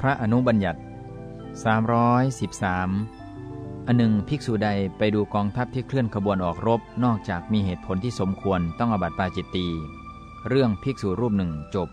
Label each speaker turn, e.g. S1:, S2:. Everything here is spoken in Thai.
S1: พระอนุบัญญัติ 313 อันหนึ่งภิกษุใดไปดูกองทัพที่เคลื่อนขบวนออกรบ นอกจากมีเหตุผลที่สมควรต้องอบัติปาจิตตี เรื่องภิกษุรูปหนึ่งจบ